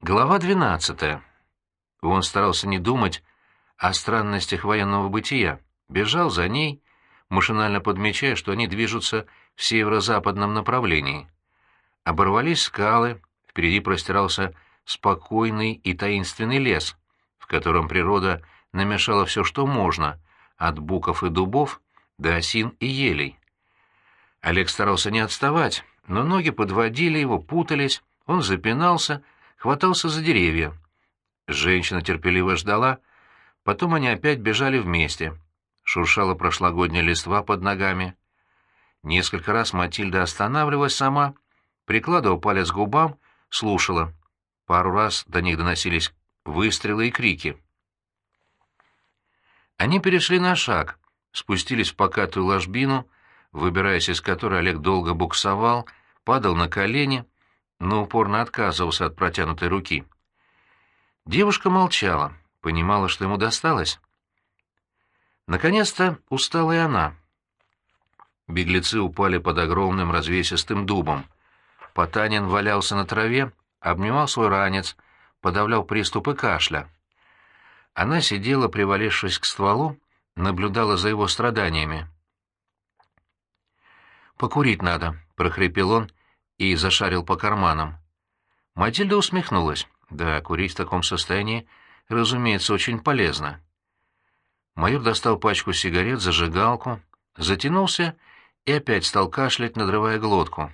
Глава 12. Он старался не думать о странностях военного бытия, бежал за ней, машинально подмечая, что они движутся в северо-западном направлении. Оборвались скалы, впереди простирался спокойный и таинственный лес, в котором природа намешала все, что можно, от буков и дубов до осин и елей. Олег старался не отставать, но ноги подводили его, путались, он запинался — хватался за деревья. Женщина терпеливо ждала, потом они опять бежали вместе. Шуршала прошлогодняя листва под ногами. Несколько раз Матильда останавливалась сама, прикладывала палец к губам, слушала. Пару раз до них доносились выстрелы и крики. Они перешли на шаг, спустились в покатую ложбину, выбираясь из которой Олег долго буксовал, падал на колени — но упорно отказывался от протянутой руки. Девушка молчала, понимала, что ему досталось. Наконец-то устала и она. Беглецы упали под огромным развесистым дубом. Потанин валялся на траве, обнимал свой ранец, подавлял приступы кашля. Она сидела, привалившись к стволу, наблюдала за его страданиями. «Покурить надо», — прохрипел он, и зашарил по карманам. Матильда усмехнулась. Да, курить в таком состоянии, разумеется, очень полезно. Майор достал пачку сигарет, зажигалку, затянулся и опять стал кашлять, надрывая глотку.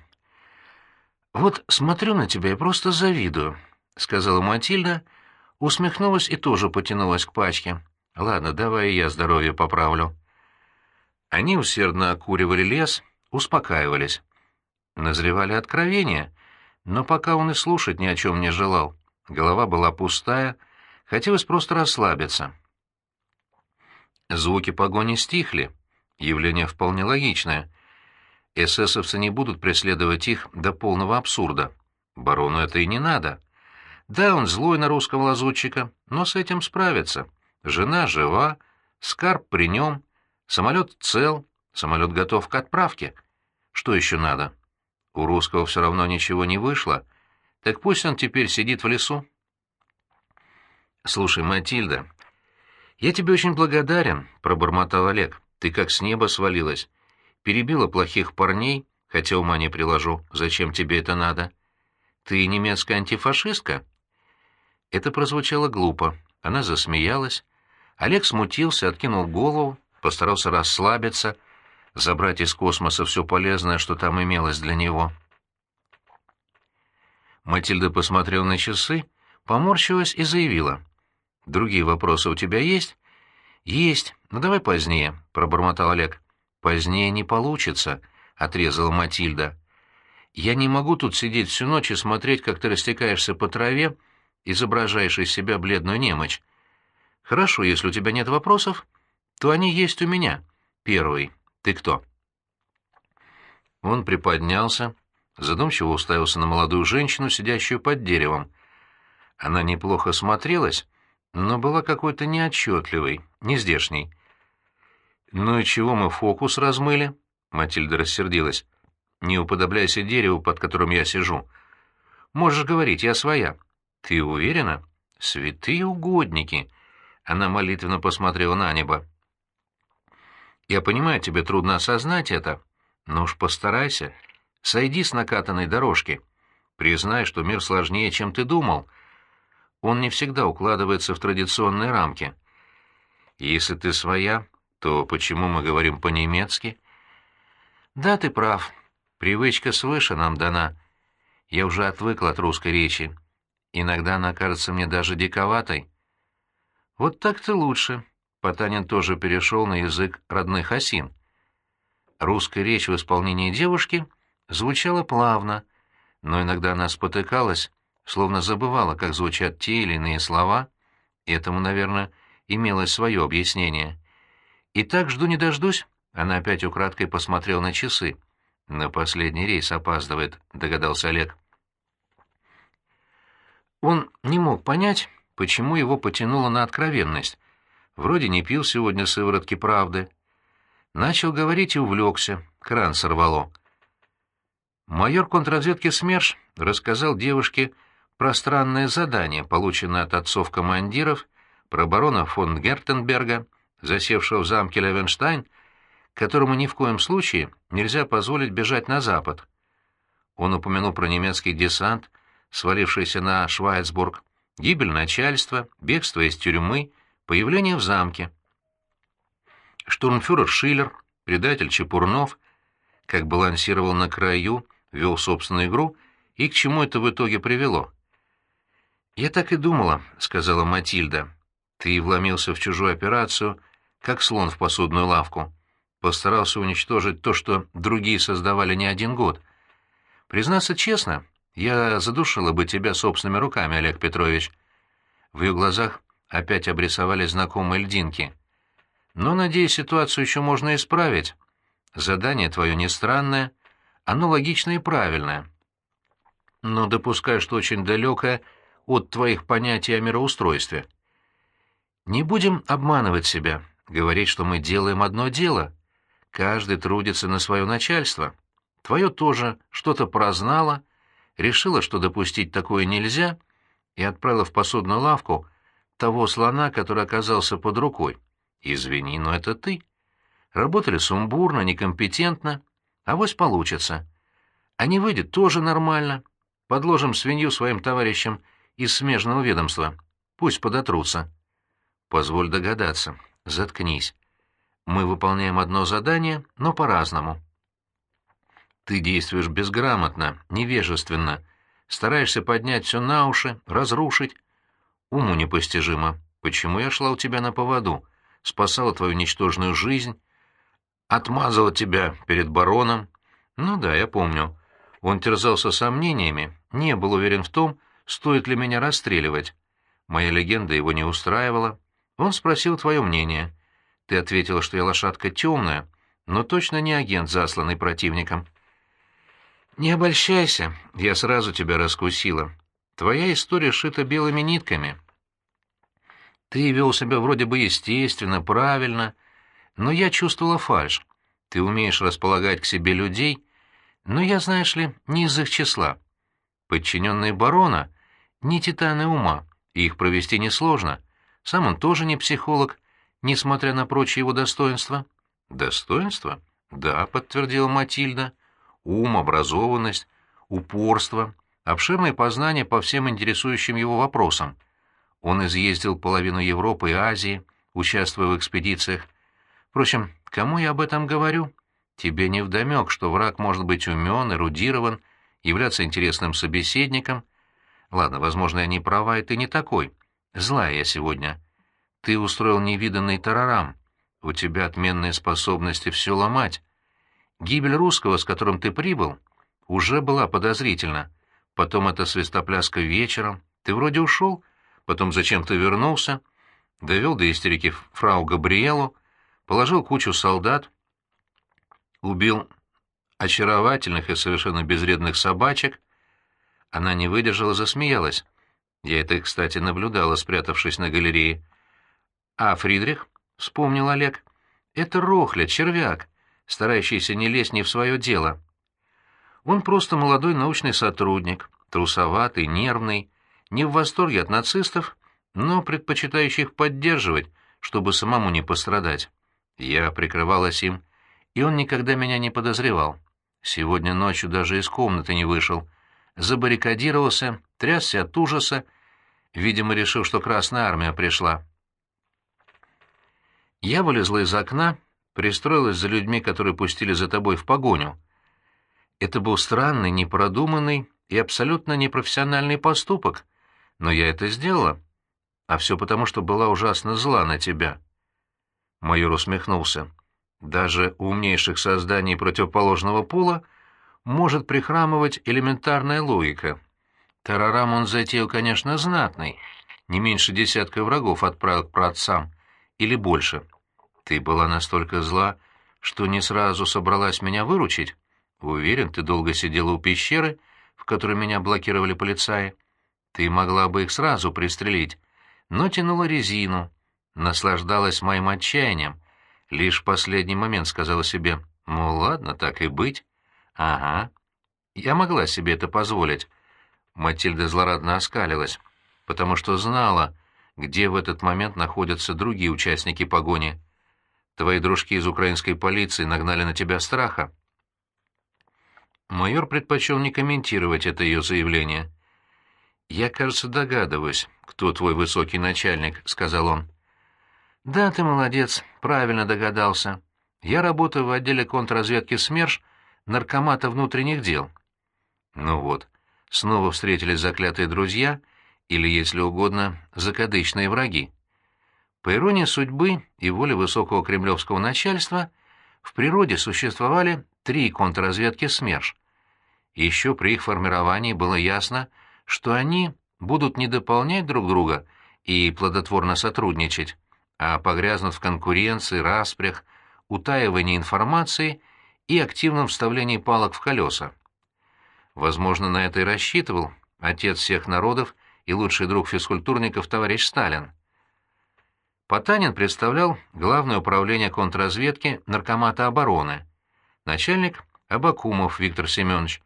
«Вот смотрю на тебя и просто завидую», — сказала Матильда, усмехнулась и тоже потянулась к пачке. «Ладно, давай я здоровье поправлю». Они усердно окуривали лес, успокаивались. Назревали откровения, но пока он и слушать ни о чем не желал. Голова была пустая, хотелось просто расслабиться. Звуки погони стихли, явление вполне логичное. Эсэсовцы не будут преследовать их до полного абсурда. Барону это и не надо. Да, он злой на русского лазутчика, но с этим справится. Жена жива, скарб при нем, самолет цел, самолет готов к отправке. Что еще надо? У русского все равно ничего не вышло, так пусть он теперь сидит в лесу. «Слушай, Матильда, я тебе очень благодарен», — пробормотал Олег. «Ты как с неба свалилась. Перебила плохих парней, хотя ума не приложу. Зачем тебе это надо? Ты немецкая антифашистка?» Это прозвучало глупо. Она засмеялась. Олег смутился, откинул голову, постарался расслабиться — забрать из космоса все полезное, что там имелось для него. Матильда посмотрела на часы, поморщилась и заявила. «Другие вопросы у тебя есть?» «Есть, но давай позднее», — пробормотал Олег. «Позднее не получится», — отрезала Матильда. «Я не могу тут сидеть всю ночь и смотреть, как ты растекаешься по траве, изображаешь из себя бледную немочь. Хорошо, если у тебя нет вопросов, то они есть у меня. Первый. Ты кто?» Он приподнялся, задумчиво уставился на молодую женщину, сидящую под деревом. Она неплохо смотрелась, но была какой-то неотчетливой, нездешней. «Ну и чего мы фокус размыли?» — Матильда рассердилась. «Не уподобляйся дереву, под которым я сижу. Можешь говорить, я своя». «Ты уверена?» «Святые угодники!» Она молитвенно посмотрела на небо. Я понимаю, тебе трудно осознать это, но уж постарайся. Сойди с накатанной дорожки. Признай, что мир сложнее, чем ты думал. Он не всегда укладывается в традиционные рамки. Если ты своя, то почему мы говорим по-немецки? Да, ты прав. Привычка свыше нам дана. Я уже отвыкла от русской речи. Иногда она кажется мне даже диковатой. Вот так-то лучше. Потанин тоже перешел на язык родных осин. Русская речь в исполнении девушки звучала плавно, но иногда она спотыкалась, словно забывала, как звучат те или иные слова, и этому, наверное, имелось свое объяснение. И так жду не дождусь, она опять украдкой посмотрела на часы. «На последний рейс опаздывает», — догадался Олег. Он не мог понять, почему его потянуло на откровенность, Вроде не пил сегодня сыворотки правды. Начал говорить и увлекся, кран сорвало. Майор контрразведки СМЕРШ рассказал девушке пространное задание, полученное от отцов-командиров, про барона фон Гертенберга, засевшего в замке Левенштайн, которому ни в коем случае нельзя позволить бежать на запад. Он упомянул про немецкий десант, свалившийся на Швайцбург, гибель начальства, бегство из тюрьмы, появление в замке. Штурмфюрер Шиллер, предатель Чепурнов, как балансировал на краю, вел собственную игру и к чему это в итоге привело. «Я так и думала», — сказала Матильда. «Ты вломился в чужую операцию, как слон в посудную лавку. Постарался уничтожить то, что другие создавали не один год. Признаться честно, я задушила бы тебя собственными руками, Олег Петрович». В ее глазах опять обрисовали знакомые льдинки. «Но, надеюсь, ситуацию еще можно исправить. Задание твое не странное, оно логичное и правильное. Но допускаю, что очень далекое от твоих понятий о мироустройстве. Не будем обманывать себя, говорить, что мы делаем одно дело. Каждый трудится на свое начальство. Твое тоже что-то прознало, решила, что допустить такое нельзя, и отправила в посудную лавку того слона, который оказался под рукой. Извини, но это ты. Работали сумбурно, некомпетентно, а вось получится. А не выйдет тоже нормально. Подложим свинью своим товарищам из смежного ведомства. Пусть подотрутся. Позволь догадаться. Заткнись. Мы выполняем одно задание, но по-разному. Ты действуешь безграмотно, невежественно, стараешься поднять все на уши, разрушить. Уму непостижимо. Почему я шла у тебя на поводу, спасала твою ничтожную жизнь, отмазала тебя перед бароном. Ну да, я помню. Он терзался сомнениями, не был уверен в том, стоит ли меня расстреливать. Моя легенда его не устраивала. Он спросил твое мнение. Ты ответила, что я лошадка темная, но точно не агент, засланный противником. Не обольщайся, я сразу тебя раскусила. Твоя история шита белыми нитками. Ты вел себя вроде бы естественно, правильно, но я чувствовала фальшь. Ты умеешь располагать к себе людей, но я, знаешь ли, не из их числа. Подчиненные барона — не титаны ума, и их провести несложно. Сам он тоже не психолог, несмотря на прочие его достоинства. Достоинства? Да, подтвердила Матильда. Ум, образованность, упорство, обширные познания по всем интересующим его вопросам. Он изъездил половину Европы и Азии, участвуя в экспедициях, Впрочем, кому я об этом говорю? Тебе не вдомек, что враг может быть умен, эрудирован, являться интересным собеседником. Ладно, возможно, я не права, и ты не такой. Злая я сегодня. Ты устроил невиданный тарарам. У тебя отменные способности все ломать. Гибель русского, с которым ты прибыл, уже была подозрительна. Потом эта свистопляска вечером. Ты вроде ушел, потом зачем-то вернулся, довел до истерики фрау Габриэлу, положил кучу солдат, убил очаровательных и совершенно безвредных собачек. Она не выдержала, засмеялась. Я это, кстати, наблюдала, спрятавшись на галерее. А Фридрих, — вспомнил Олег, — это рохля, червяк, старающийся не лезть не в свое дело. Он просто молодой научный сотрудник, трусоватый, нервный, не в восторге от нацистов, но предпочитающий их поддерживать, чтобы самому не пострадать. Я прикрывалась им, и он никогда меня не подозревал. Сегодня ночью даже из комнаты не вышел. Забаррикадировался, трясся от ужаса, видимо, решил, что Красная Армия пришла. Я вылезла из окна, пристроилась за людьми, которые пустили за тобой в погоню. Это был странный, непродуманный и абсолютно непрофессиональный поступок, но я это сделала. А все потому, что была ужасно зла на тебя. Майор усмехнулся. Даже умнейших созданий противоположного пола может прихрамывать элементарная логика. Тарарам он затеял, конечно, знатный. Не меньше десятка врагов отправил к праотцам. Или больше. Ты была настолько зла, что не сразу собралась меня выручить. Уверен, ты долго сидела у пещеры, в которой меня блокировали полицаи. Ты могла бы их сразу пристрелить, но тянула резину, наслаждалась моим отчаянием. Лишь в последний момент сказала себе, ну ладно, так и быть. Ага. Я могла себе это позволить. Матильда злорадно оскалилась, потому что знала, где в этот момент находятся другие участники погони. Твои дружки из украинской полиции нагнали на тебя страха. Майор предпочел не комментировать это ее заявление. «Я, кажется, догадываюсь, кто твой высокий начальник», — сказал он. «Да, ты молодец, правильно догадался. Я работаю в отделе контрразведки СМЕРШ наркомата внутренних дел». Ну вот, снова встретились заклятые друзья или, если угодно, закадычные враги. По иронии судьбы и воли высокого кремлевского начальства, в природе существовали три контрразведки СМЕРШ. Еще при их формировании было ясно, что они будут не дополнять друг друга и плодотворно сотрудничать, а погрязнут в конкуренции, распрях, утаивании информации и активном вставлении палок в колеса. Возможно, на это и рассчитывал отец всех народов и лучший друг физкультурников товарищ Сталин. Потанин представлял Главное управление контрразведки Наркомата обороны, начальник Абакумов Виктор Семенович,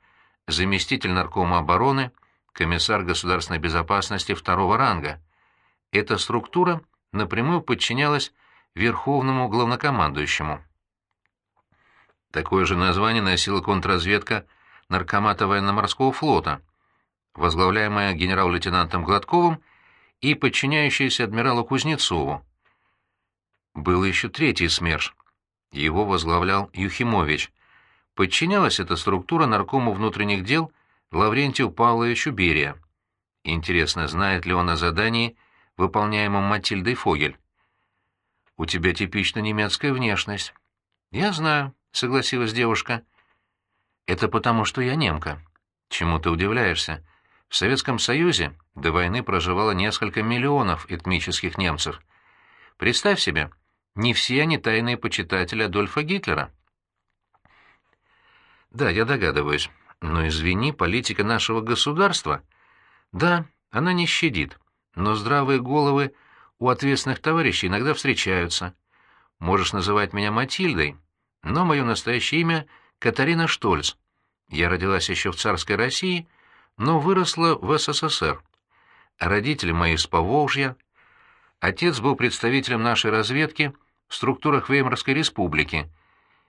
заместитель наркома обороны, комиссар государственной безопасности второго ранга. Эта структура напрямую подчинялась Верховному главнокомандующему. Такое же название носила контрразведка Наркомата военно-морского флота, возглавляемая генерал-лейтенантом Гладковым и подчиняющаяся адмиралу Кузнецову. Был еще третий СМЕРШ. Его возглавлял Юхимович. Подчинялась эта структура наркому внутренних дел Лаврентию Павловичу Берия. Интересно, знает ли он о задании, выполняемом Матильдой Фогель? «У тебя типично немецкая внешность». «Я знаю», — согласилась девушка. «Это потому, что я немка». «Чему ты удивляешься? В Советском Союзе до войны проживало несколько миллионов этнических немцев. Представь себе, не все они тайные почитатели Адольфа Гитлера». «Да, я догадываюсь. Но, извини, политика нашего государства...» «Да, она не щадит, но здравые головы у ответственных товарищей иногда встречаются. Можешь называть меня Матильдой, но мое настоящее имя — Катарина Штольц. Я родилась еще в царской России, но выросла в СССР. Родители мои из Поволжья. Отец был представителем нашей разведки в структурах Веймарской республики.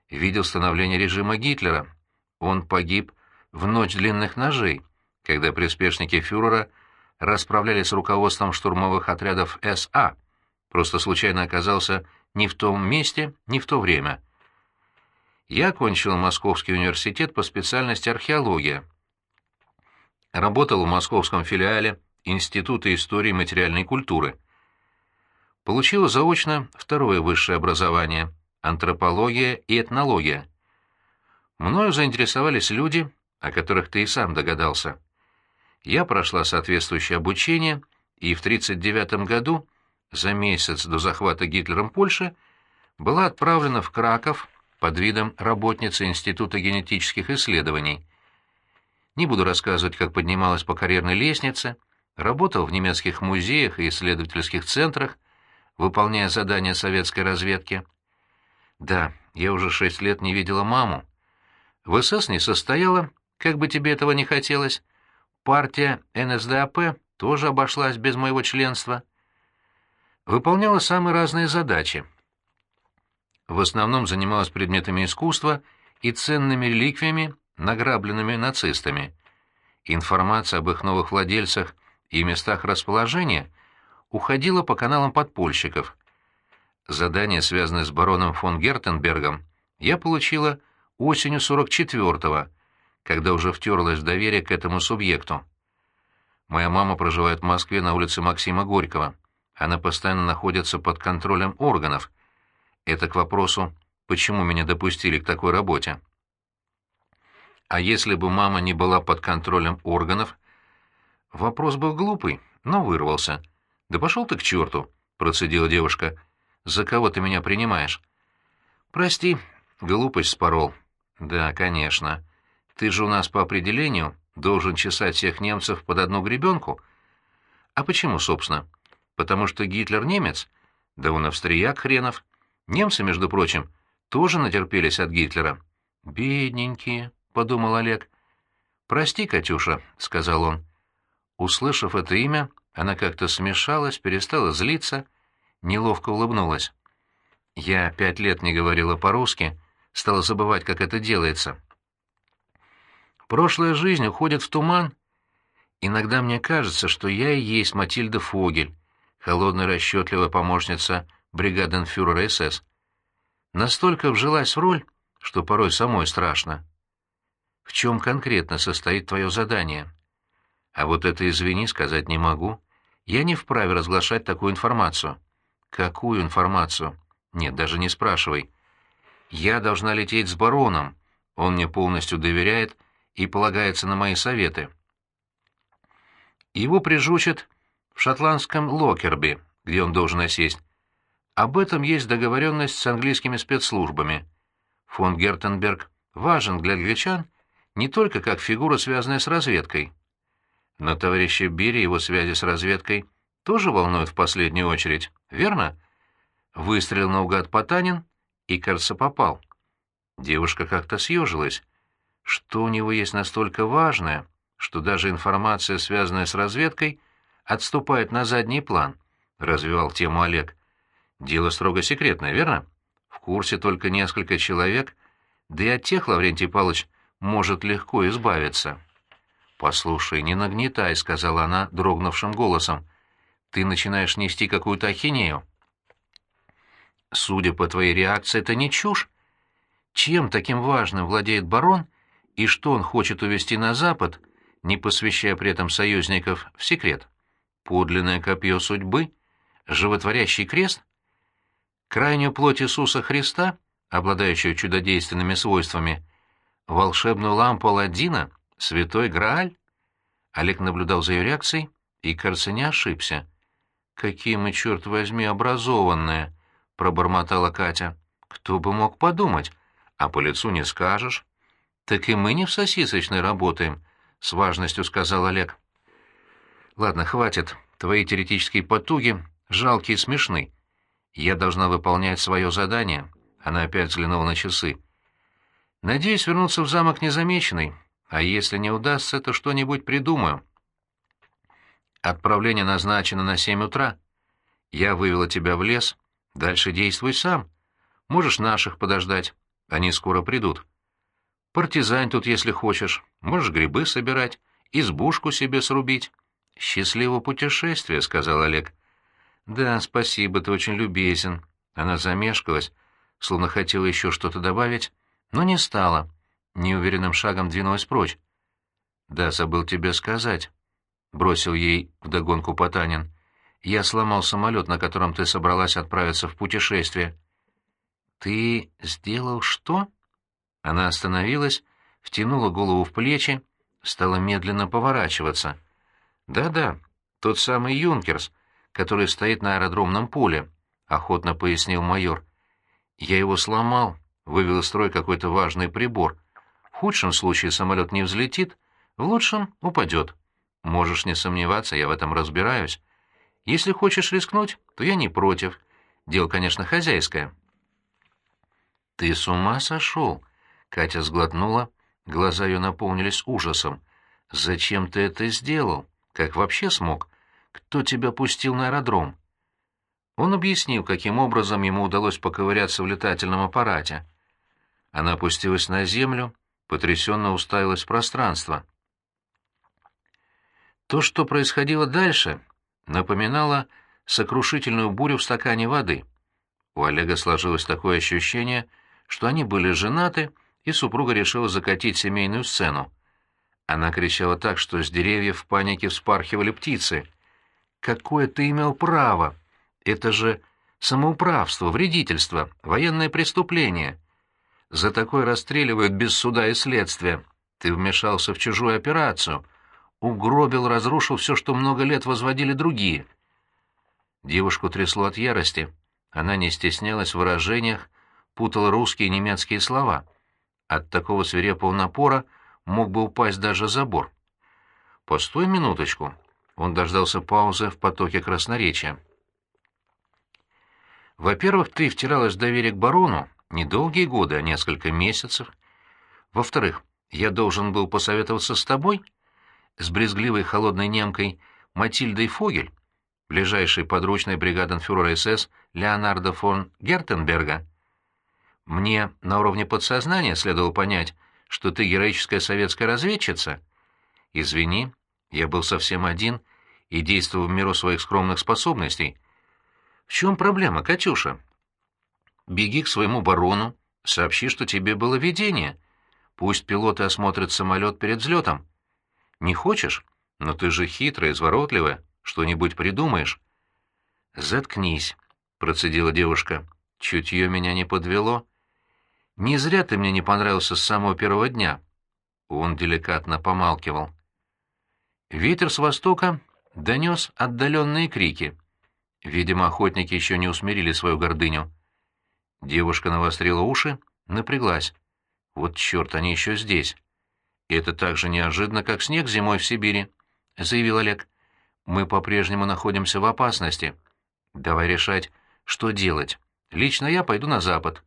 Видел становление режима Гитлера. Он погиб в ночь длинных ножей, когда приспешники фюрера расправлялись с руководством штурмовых отрядов СА. Просто случайно оказался не в том месте, не в то время. Я окончил Московский университет по специальности археология. Работал в московском филиале Института истории материальной культуры. Получил заочно второе высшее образование – антропология и этнология. Мною заинтересовались люди, о которых ты и сам догадался. Я прошла соответствующее обучение и в 1939 году, за месяц до захвата Гитлером Польши, была отправлена в Краков под видом работницы Института генетических исследований. Не буду рассказывать, как поднималась по карьерной лестнице, работал в немецких музеях и исследовательских центрах, выполняя задания советской разведки. Да, я уже шесть лет не видела маму. В СС не состояла, как бы тебе этого не хотелось, партия НСДАП тоже обошлась без моего членства. Выполняла самые разные задачи. В основном занималась предметами искусства и ценными реликвиями, награбленными нацистами. Информация об их новых владельцах и местах расположения уходила по каналам подпольщиков. Задание, связанное с бароном фон Гертенбергом, я получила осенью 44-го, когда уже втерлась в доверие к этому субъекту. Моя мама проживает в Москве на улице Максима Горького. Она постоянно находится под контролем органов. Это к вопросу, почему меня допустили к такой работе. А если бы мама не была под контролем органов? Вопрос был глупый, но вырвался. «Да пошел ты к черту!» — процедила девушка. «За кого ты меня принимаешь?» «Прости, глупость спорол». «Да, конечно. Ты же у нас по определению должен чесать всех немцев под одну гребенку. А почему, собственно? Потому что Гитлер немец? Да он австрияк хренов. Немцы, между прочим, тоже натерпелись от Гитлера. «Бедненькие», — подумал Олег. «Прости, Катюша», — сказал он. Услышав это имя, она как-то смешалась, перестала злиться, неловко улыбнулась. Я пять лет не говорила по-русски, стала забывать, как это делается. Прошлая жизнь уходит в туман. Иногда мне кажется, что я и есть Матильда Фогель, холодная расчетливая помощница бригаденфюрера СС. Настолько вжилась в роль, что порой самой страшно. В чем конкретно состоит твое задание? А вот это, извини, сказать не могу. Я не вправе разглашать такую информацию. Какую информацию? Нет, даже не спрашивай. Я должна лететь с бароном. Он мне полностью доверяет и полагается на мои советы. Его прижучат в шотландском Локерби, где он должен осесть. Об этом есть договоренность с английскими спецслужбами. Фон Гертенберг важен для англичан не только как фигура, связанная с разведкой. Но товарища Бири его связи с разведкой тоже волнуют в последнюю очередь, верно? Выстрелил наугад Потанин и, кажется, попал. Девушка как-то съежилась. Что у него есть настолько важное, что даже информация, связанная с разведкой, отступает на задний план, — развивал тему Олег. Дело строго секретное, верно? В курсе только несколько человек, да и от тех Лаврентий Павлович может легко избавиться. «Послушай, не нагнетай», — сказала она дрогнувшим голосом. «Ты начинаешь нести какую-то ахинею». «Судя по твоей реакции, это не чушь. Чем таким важным владеет барон и что он хочет увести на Запад, не посвящая при этом союзников в секрет? Подлинное копье судьбы? Животворящий крест? Крайнюю плоть Иисуса Христа, обладающую чудодейственными свойствами, волшебную лампу Аладдина, святой Грааль? Олег наблюдал за ее реакцией и, кажется, не ошибся. «Какие мы, черт возьми, образованные!» — пробормотала Катя. «Кто бы мог подумать? А по лицу не скажешь». «Так и мы не в сосисочной работаем», — с важностью сказал Олег. «Ладно, хватит. Твои теоретические потуги жалкие и смешны. Я должна выполнять свое задание». Она опять взглянула на часы. «Надеюсь вернуться в замок незамеченной, а если не удастся, то что-нибудь придумаю». «Отправление назначено на семь утра. Я вывела тебя в лес. Дальше действуй сам. Можешь наших подождать. Они скоро придут. Партизань тут, если хочешь. Можешь грибы собирать, избушку себе срубить». «Счастливого путешествия», — сказал Олег. «Да, спасибо, ты очень любезен». Она замешкалась, словно хотела еще что-то добавить, но не стала. Неуверенным шагом двинулась прочь. «Да, забыл тебе сказать», — бросил ей вдогонку Потанин. «Я сломал самолет, на котором ты собралась отправиться в путешествие». «Ты сделал что?» Она остановилась, втянула голову в плечи, стала медленно поворачиваться. «Да-да, тот самый Юнкерс, который стоит на аэродромном поле», — охотно пояснил майор. «Я его сломал, вывел из строя какой-то важный прибор. В худшем случае самолет не взлетит, в лучшем — упадет. Можешь не сомневаться, я в этом разбираюсь. Если хочешь рискнуть, то я не против. Дело, конечно, хозяйское». «Ты с ума сошел?» — Катя сглотнула, глаза ее наполнились ужасом. «Зачем ты это сделал? Как вообще смог? Кто тебя пустил на аэродром?» Он объяснил, каким образом ему удалось поковыряться в летательном аппарате. Она опустилась на землю, потрясенно уставилась в пространство. То, что происходило дальше, напоминало сокрушительную бурю в стакане воды. У Олега сложилось такое ощущение, что они были женаты, и супруга решила закатить семейную сцену. Она кричала так, что с деревьев в панике вспархивали птицы. «Какое ты имел право? Это же самоуправство, вредительство, военное преступление!» За такое расстреливают без суда и следствия. Ты вмешался в чужую операцию. Угробил, разрушил все, что много лет возводили другие. Девушку трясло от ярости. Она не стеснялась в выражениях, путала русские и немецкие слова. От такого свирепого напора мог бы упасть даже забор. «Постой минуточку». Он дождался паузы в потоке красноречия. «Во-первых, ты втиралась в доверие к барону, Недолгие годы, а несколько месяцев. Во-вторых, я должен был посоветоваться с тобой. с брезгливой холодной немкой Матильдой Фогель, ближайшей подручной бригаденфюрера СС Леонардо фон Гертенберга. Мне на уровне подсознания следовало понять, что ты героическая советская разведчица. Извини, я был совсем один и действовал в меру своих скромных способностей. В чем проблема, Катюша? Беги к своему барону, сообщи, что тебе было видение. Пусть пилоты осмотрят самолет перед взлетом. Не хочешь? Но ты же хитрая, изворотливая. Что-нибудь придумаешь?» «Заткнись», — процедила девушка. «Чутье меня не подвело. Не зря ты мне не понравился с самого первого дня». Он деликатно помалкивал. Ветер с востока донес отдаленные крики. Видимо, охотники еще не усмирили свою гордыню. Девушка навострила уши, напряглась. Вот черт, они еще здесь. это так же неожиданно, как снег зимой в Сибири, — заявил Олег. Мы по-прежнему находимся в опасности. Давай решать, что делать. Лично я пойду на запад.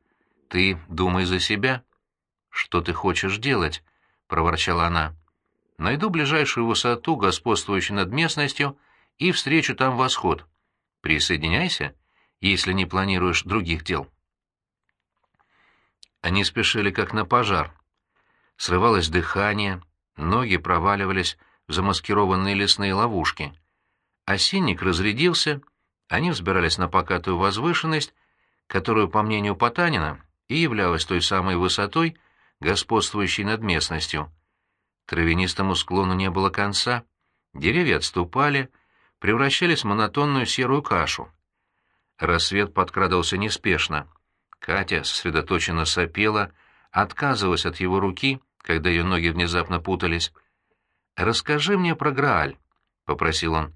Ты думай за себя. Что ты хочешь делать? — проворчала она. Найду ближайшую высоту, господствующую над местностью, и встречу там восход. Присоединяйся, если не планируешь других дел. Они спешили как на пожар. Срывалось дыхание, ноги проваливались в замаскированные лесные ловушки. Осинник разрядился, они взбирались на покатую возвышенность, которую, по мнению Потанина, и являлась той самой высотой, господствующей над местностью. Травянистому склону не было конца, деревья отступали, превращались в монотонную серую кашу. Рассвет подкрадывался неспешно. Катя сосредоточенно сопела, отказывалась от его руки, когда ее ноги внезапно путались. «Расскажи мне про Грааль», — попросил он.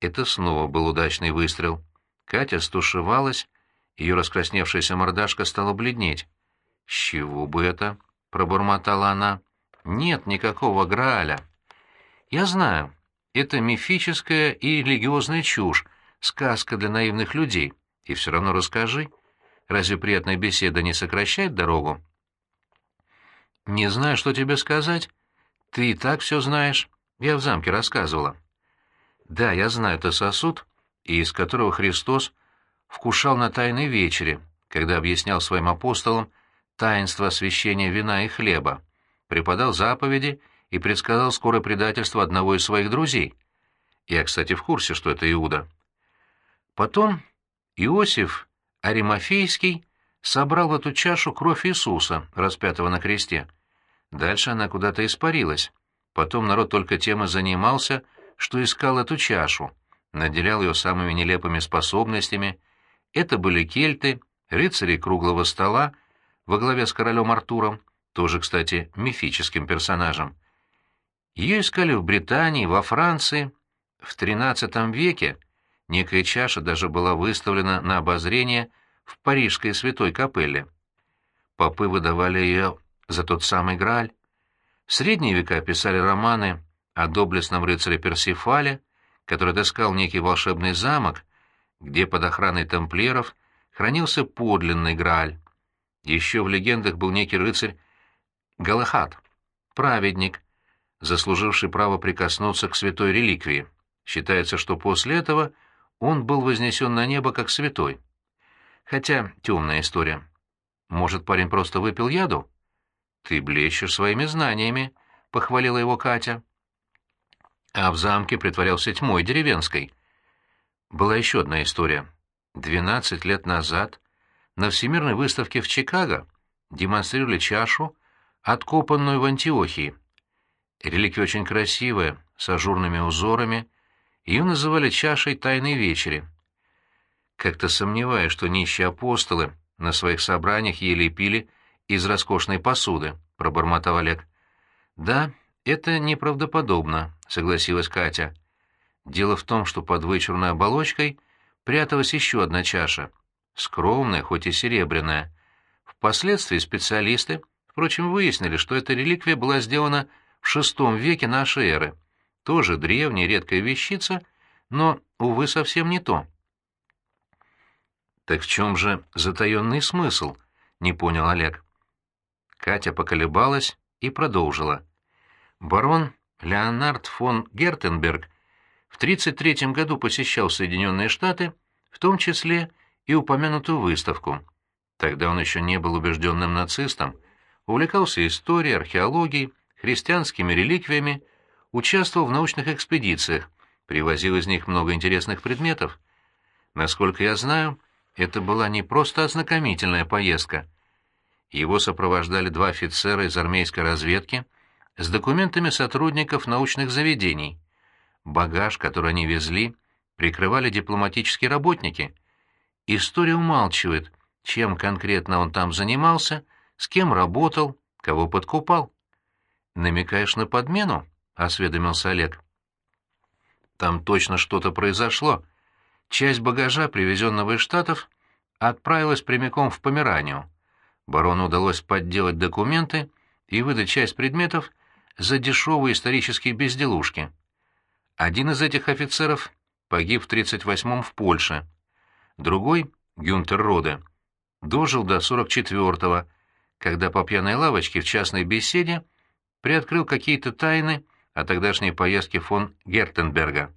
Это снова был удачный выстрел. Катя стушевалась, ее раскрасневшаяся мордашка стала бледнеть. «С чего бы это?» — пробормотала она. «Нет никакого Грааля». «Я знаю, это мифическая и религиозная чушь, сказка для наивных людей. И все равно расскажи. Разве приятная беседа не сокращает дорогу?» «Не знаю, что тебе сказать. Ты и так все знаешь. Я в замке рассказывала». Да, я знаю, это сосуд, из которого Христос вкушал на тайной вечере, когда объяснял своим апостолам таинство освящения вина и хлеба, преподал заповеди и предсказал скорое предательство одного из своих друзей. Я, кстати, в курсе, что это Иуда. Потом Иосиф Аримофейский собрал в эту чашу кровь Иисуса, распятого на кресте. Дальше она куда-то испарилась. Потом народ только тем и занимался, что искал эту чашу, наделял ее самыми нелепыми способностями. Это были кельты, рыцари круглого стола, во главе с королем Артуром, тоже, кстати, мифическим персонажем. Ее искали в Британии, во Франции. В XIII веке некая чаша даже была выставлена на обозрение в парижской святой капелле. Попы выдавали ее за тот самый Грааль. В средние века писали романы о доблестном рыцаре Персифале, который отыскал некий волшебный замок, где под охраной тамплиеров хранился подлинный Грааль. Еще в легендах был некий рыцарь Галахат, праведник, заслуживший право прикоснуться к святой реликвии. Считается, что после этого он был вознесен на небо как святой. Хотя темная история. Может, парень просто выпил яду? Ты блещешь своими знаниями, — похвалила его Катя а в замке притворялся тьмой деревенской. Была еще одна история. Двенадцать лет назад на Всемирной выставке в Чикаго демонстрировали чашу, откопанную в Антиохии. Реликвия очень красивая, с ажурными узорами. Ее называли чашей Тайной Вечери. Как-то сомневаюсь, что нищие апостолы на своих собраниях ели и пили из роскошной посуды, — пробормотал Олег. Да, это неправдоподобно, — согласилась Катя. Дело в том, что под вычурной оболочкой пряталась еще одна чаша, скромная, хоть и серебряная. Впоследствии специалисты, впрочем, выяснили, что эта реликвия была сделана в VI веке нашей эры. Тоже древняя, редкая вещица, но, увы, совсем не то. «Так в чем же затаенный смысл?» — не понял Олег. Катя поколебалась и продолжила. Барон Леонард фон Гертенберг в 1933 году посещал Соединенные Штаты, в том числе и упомянутую выставку. Тогда он еще не был убежденным нацистом, увлекался историей, археологией, христианскими реликвиями, участвовал в научных экспедициях, привозил из них много интересных предметов. Насколько я знаю, это была не просто ознакомительная поездка. Его сопровождали два офицера из армейской разведки с документами сотрудников научных заведений. Багаж, который они везли, прикрывали дипломатические работники. История умалчивает, чем конкретно он там занимался, с кем работал, кого подкупал. «Намекаешь на подмену?» — осведомился Олег. «Там точно что-то произошло. Часть багажа, привезенного из Штатов, отправилась прямиком в Померанию. Барону удалось подделать документы и выдать часть предметов за дешевые исторические безделушки. Один из этих офицеров погиб в 38-м в Польше. Другой, Гюнтер Роде, дожил до 44-го, когда по пьяной лавочке в частной беседе приоткрыл какие-то тайны о тогдашней поездке фон Гертенберга.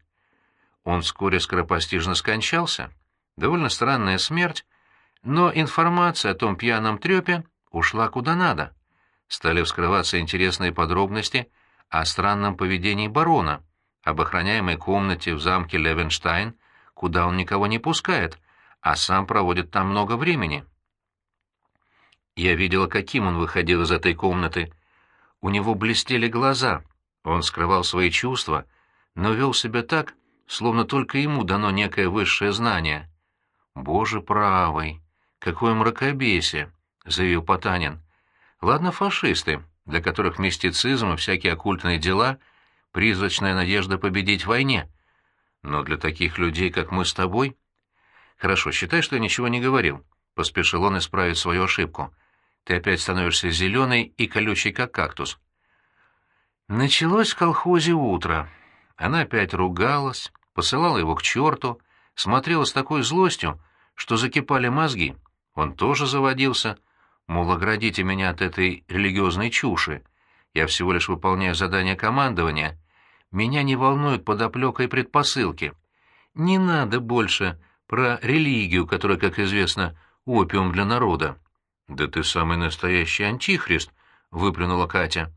Он вскоре скоропостижно скончался. Довольно странная смерть, но информация о том пьяном трёпе ушла куда надо. Стали вскрываться интересные подробности о странном поведении барона, об охраняемой комнате в замке Левенштайн, куда он никого не пускает, а сам проводит там много времени. Я видела, каким он выходил из этой комнаты. У него блестели глаза, он скрывал свои чувства, но вел себя так, словно только ему дано некое высшее знание. «Боже правый! Какое мракобесие!» — заявил Потанин. «Ладно, фашисты, для которых мистицизм и всякие оккультные дела — призрачная надежда победить в войне. Но для таких людей, как мы с тобой...» «Хорошо, считай, что я ничего не говорил», — поспешил он исправить свою ошибку ты опять становишься зеленой и колючей, как кактус. Началось в колхозе утро. Она опять ругалась, посылала его к черту, смотрела с такой злостью, что закипали мозги. Он тоже заводился. Мол, оградите меня от этой религиозной чуши. Я всего лишь выполняю задание командования. Меня не волнуют подоплека и предпосылки. Не надо больше про религию, которая, как известно, опиум для народа. «Да ты самый настоящий антихрист», — выплюнула Катя.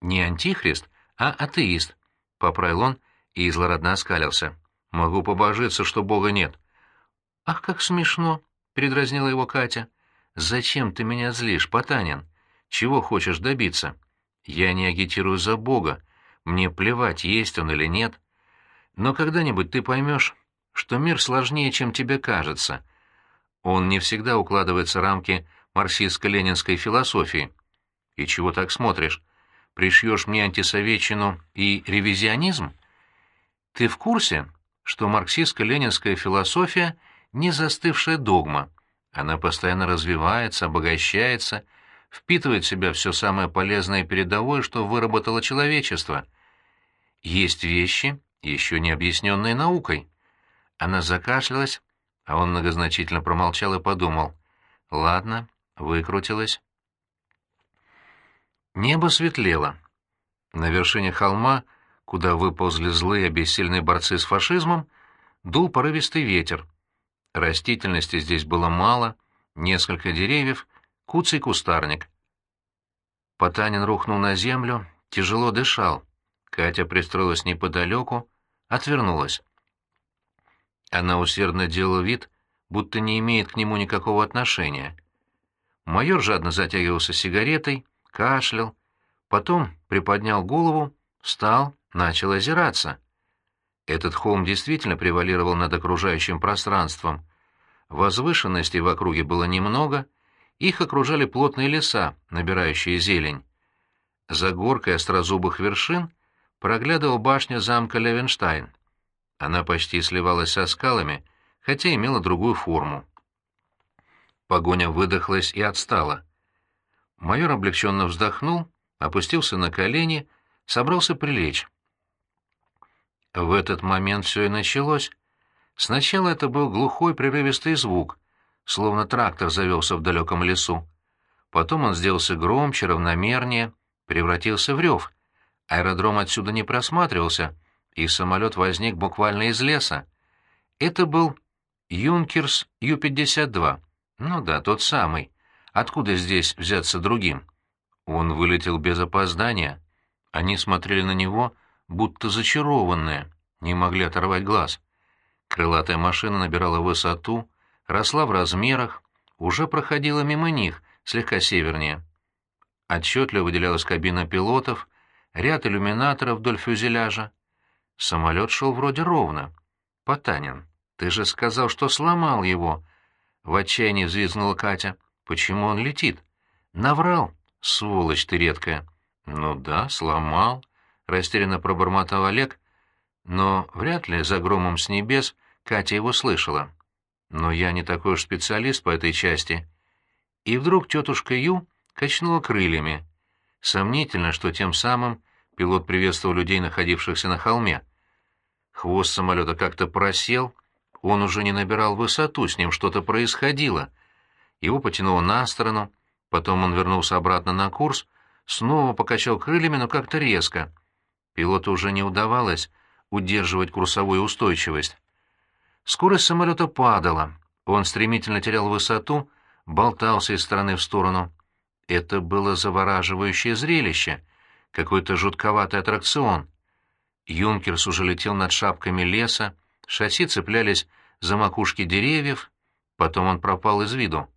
«Не антихрист, а атеист», — поправил он и злорадно оскалился. «Могу побожиться, что Бога нет». «Ах, как смешно!» — передразнила его Катя. «Зачем ты меня злишь, Потанин? Чего хочешь добиться? Я не агитирую за Бога. Мне плевать, есть он или нет. Но когда-нибудь ты поймешь, что мир сложнее, чем тебе кажется. Он не всегда укладывается рамки марксистско-ленинской философии. И чего так смотришь? Пришьешь мне антисоветчину и ревизионизм? Ты в курсе, что марксистско-ленинская философия — не застывшая догма? Она постоянно развивается, обогащается, впитывает в себя все самое полезное и передовое, что выработало человечество. Есть вещи, еще не объясненные наукой. Она закашлялась, а он многозначительно промолчал и подумал. «Ладно, выкрутилась. Небо светлело. На вершине холма, куда выползли злые обессильные борцы с фашизмом, дул порывистый ветер. Растительности здесь было мало, несколько деревьев, куцый кустарник. Потанин рухнул на землю, тяжело дышал. Катя пристроилась неподалеку, отвернулась. Она усердно делала вид, будто не имеет к нему никакого отношения — Майор жадно затягивался сигаретой, кашлял, потом приподнял голову, встал, начал озираться. Этот холм действительно превалировал над окружающим пространством. Возвышенностей в округе было немного, их окружали плотные леса, набирающие зелень. За горкой острозубых вершин проглядывал башня замка Левенштайн. Она почти сливалась со скалами, хотя имела другую форму. Погоня выдохлась и отстала. Майор облегченно вздохнул, опустился на колени, собрался прилечь. В этот момент все и началось. Сначала это был глухой прерывистый звук, словно трактор завелся в далеком лесу. Потом он сделался громче, равномернее, превратился в рев, Аэродром отсюда не просматривался, и самолет возник буквально из леса. Это был Юнкерс Ю-52. Ну да, тот самый. Откуда здесь взяться другим? Он вылетел без опоздания. Они смотрели на него, будто зачарованные, не могли оторвать глаз. Крылатая машина набирала высоту, росла в размерах, уже проходила мимо них, слегка севернее. Отчетливо выделялась кабина пилотов, ряд иллюминаторов вдоль фюзеляжа. Самолет шел вроде ровно. «Потанин, ты же сказал, что сломал его!» В отчаянии взвизгнула Катя. «Почему он летит?» «Наврал, сволочь ты редкая». «Ну да, сломал», — растерянно пробормотал Олег, но вряд ли за громом с небес Катя его слышала. Но я не такой уж специалист по этой части. И вдруг тетушка Ю качнула крыльями. Сомнительно, что тем самым пилот приветствовал людей, находившихся на холме. Хвост самолета как-то просел, он уже не набирал высоту, с ним что-то происходило. Его потянуло на сторону, потом он вернулся обратно на курс, снова покачал крыльями, но как-то резко. Пилоту уже не удавалось удерживать курсовую устойчивость. Скорость самолета падала, он стремительно терял высоту, болтался из стороны в сторону. Это было завораживающее зрелище, какой-то жутковатый аттракцион. Юнкерс уже летел над шапками леса, шасси цеплялись за макушки деревьев, потом он пропал из виду.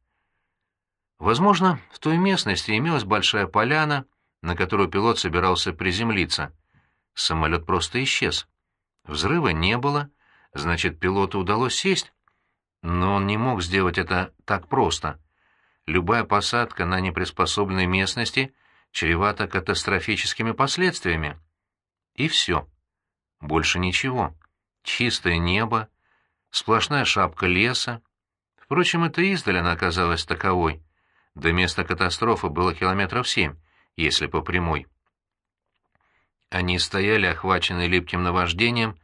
Возможно, в той местности имелась большая поляна, на которую пилот собирался приземлиться. Самолет просто исчез. Взрыва не было, значит, пилоту удалось сесть. Но он не мог сделать это так просто. Любая посадка на неприспособленной местности чревата катастрофическими последствиями. И все. Больше ничего. Чистое небо, сплошная шапка леса. Впрочем, это издали она оказалась таковой. До места катастрофы было километров семь, если по прямой. Они стояли, охваченные липким наваждением,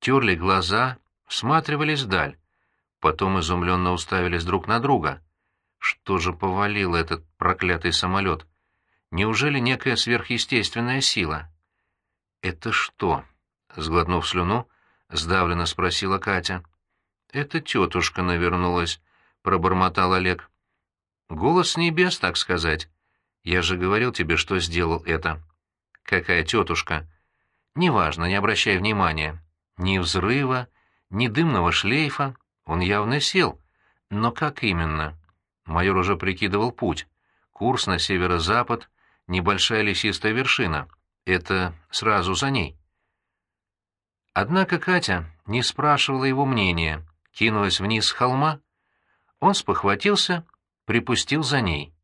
терли глаза, всматривались вдаль, потом изумленно уставились друг на друга. Что же повалило этот проклятый самолет? Неужели некая сверхъестественная сила? «Это что?» — сглотнув слюну, сдавленно спросила Катя. «Это тетушка навернулась», — пробормотал Олег. «Голос с небес, так сказать. Я же говорил тебе, что сделал это». Какая тетушка? Неважно, не обращай внимания. Ни взрыва, ни дымного шлейфа. Он явно сел. Но как именно? Майор уже прикидывал путь. Курс на северо-запад, небольшая лесистая вершина. Это сразу за ней. Однако Катя не спрашивала его мнения, кинулась вниз с холма. Он спохватился, припустил за ней.